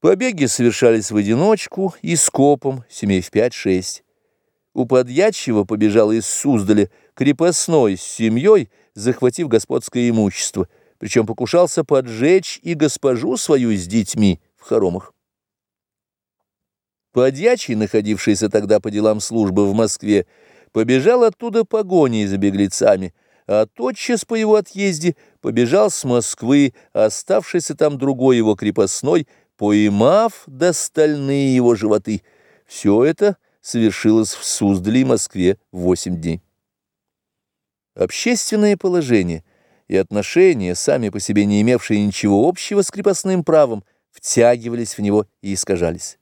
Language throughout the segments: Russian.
Побеги совершались в одиночку и скопом, семей в пять-шесть. У подьячего побежал из Суздаля крепостной с семьей, захватив господское имущество, причем покушался поджечь и госпожу свою с детьми в хоромах. Подьячий, находившийся тогда по делам службы в Москве, побежал оттуда погоней за беглецами, а тотчас по его отъезде побежал с Москвы, оставшийся там другой его крепостной, поймав до стальные его животы. Все это совершилось в Суздале и Москве в восемь дней. Общественное положение и отношения, сами по себе не имевшие ничего общего с крепостным правом, втягивались в него и искажались.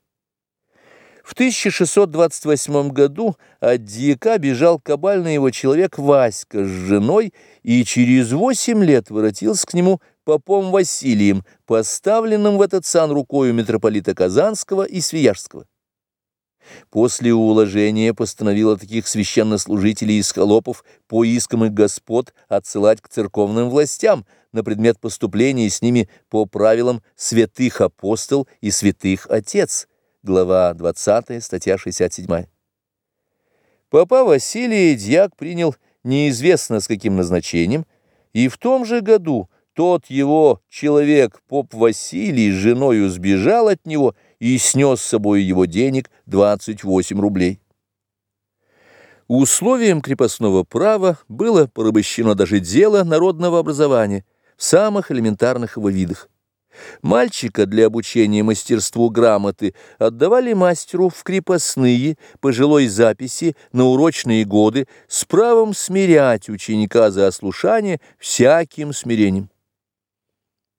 В 1628 году от дьяка бежал кабальный его человек Васька с женой и через восемь лет воротился к нему попом Василием, поставленным в этот сан рукою митрополита Казанского и Свияжского. После уложения постановило таких священнослужителей из холопов по искам их господ отсылать к церковным властям на предмет поступления с ними по правилам святых апостол и святых отец – глава 20, статья 67. Папа Василий дьяк принял неизвестно с каким назначением, и в том же году тот его человек, поп Василий, с женою сбежал от него и снес с собой его денег 28 рублей. Условием крепостного права было порабощено даже дело народного образования в самых элементарных его видах. Мальчика для обучения мастерству грамоты отдавали мастеру в крепостные пожилой записи на урочные годы с правом смирять ученика за ослушание всяким смирением.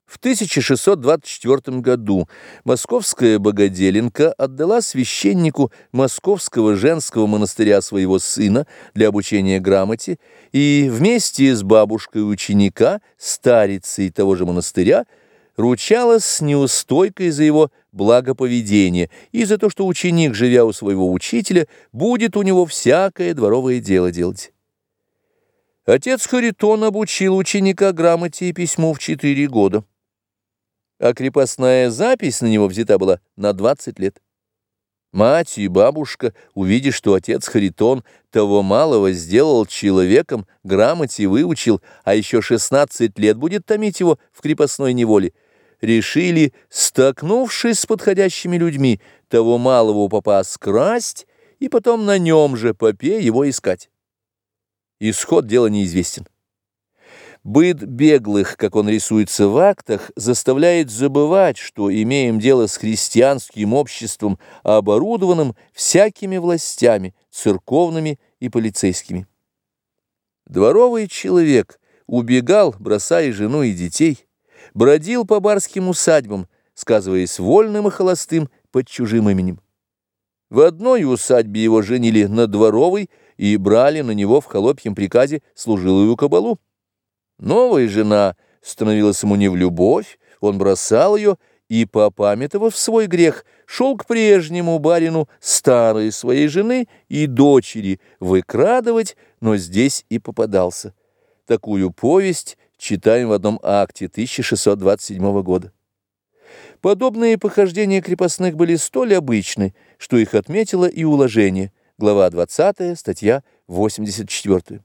В 1624 году московская богоделенка отдала священнику Московского женского монастыря своего сына для обучения грамоте и вместе с бабушкой ученика, старицей того же монастыря, ручалась с неустойкой за его благоповедение и за то, что ученик, живя у своего учителя, будет у него всякое дворовое дело делать. Отец Харитон обучил ученика грамоте и письму в четыре года, а крепостная запись на него взята была на 20 лет. Мать и бабушка, увидя, что отец Харитон того малого сделал человеком, грамоте выучил, а еще 16 лет будет томить его в крепостной неволе, решили, столкнувшись с подходящими людьми, того малого попа скрасть и потом на нем же попе его искать. Исход дела неизвестен. Быт беглых, как он рисуется в актах, заставляет забывать, что имеем дело с христианским обществом, оборудованным всякими властями, церковными и полицейскими. Дворовый человек убегал, бросая жену и детей, бродил по барским усадьбам, сказываясь вольным и холостым под чужим именем. В одной усадьбе его женили на дворовой и брали на него в холопьем приказе служилую кабалу. Новая жена становилась ему не в любовь, он бросал ее и, попамятовав свой грех, шел к прежнему барину старой своей жены и дочери выкрадывать, но здесь и попадался. Такую повесть читаем в одном акте 1627 года. Подобные похождения крепостных были столь обычны, что их отметило и уложение, глава 20, статья 84.